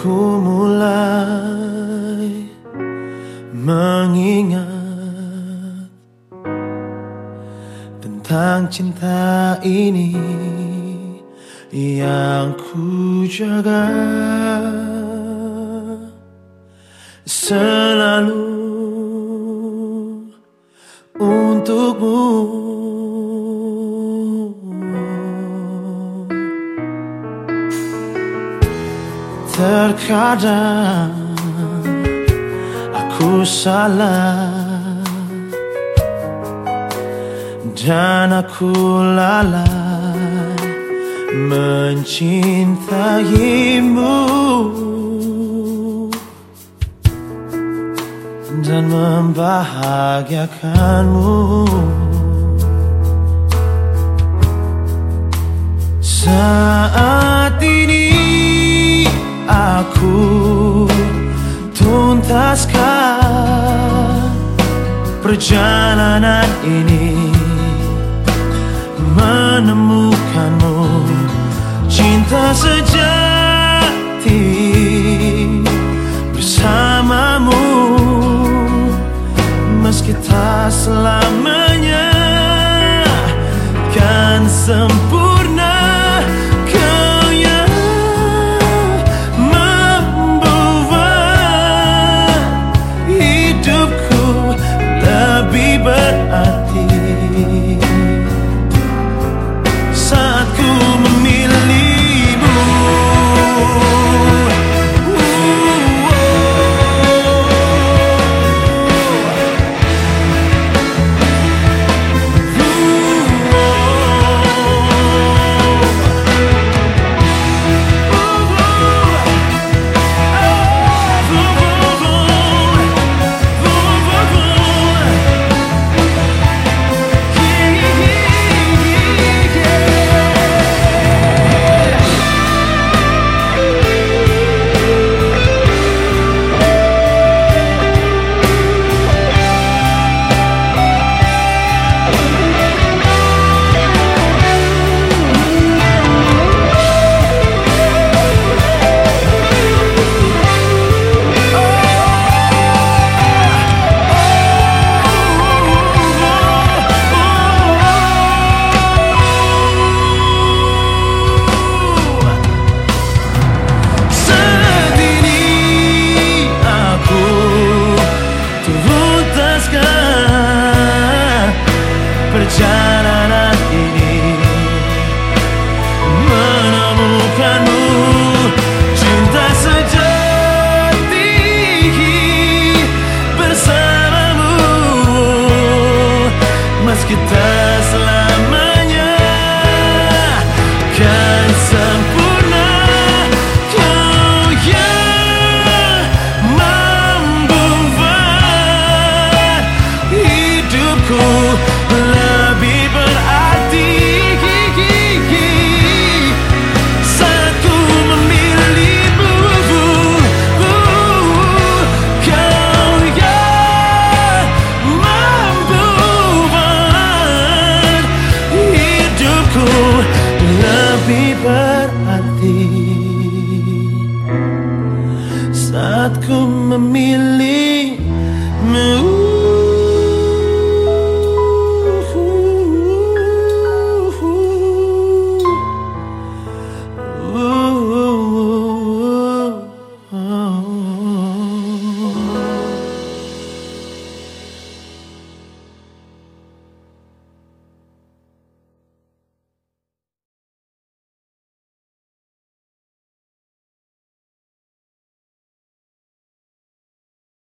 Ku mulai mengingat tentang cinta ini yang ku jaga selalu untukmu. Terkadang aku salah Dan aku lalai mencintaimu Dan membahagiakanmu. Saat ini tuntaskan perjalanan ini menemukanmu. Cinta sejati bersamamu meski tak selamanya kan sempurna perjalanan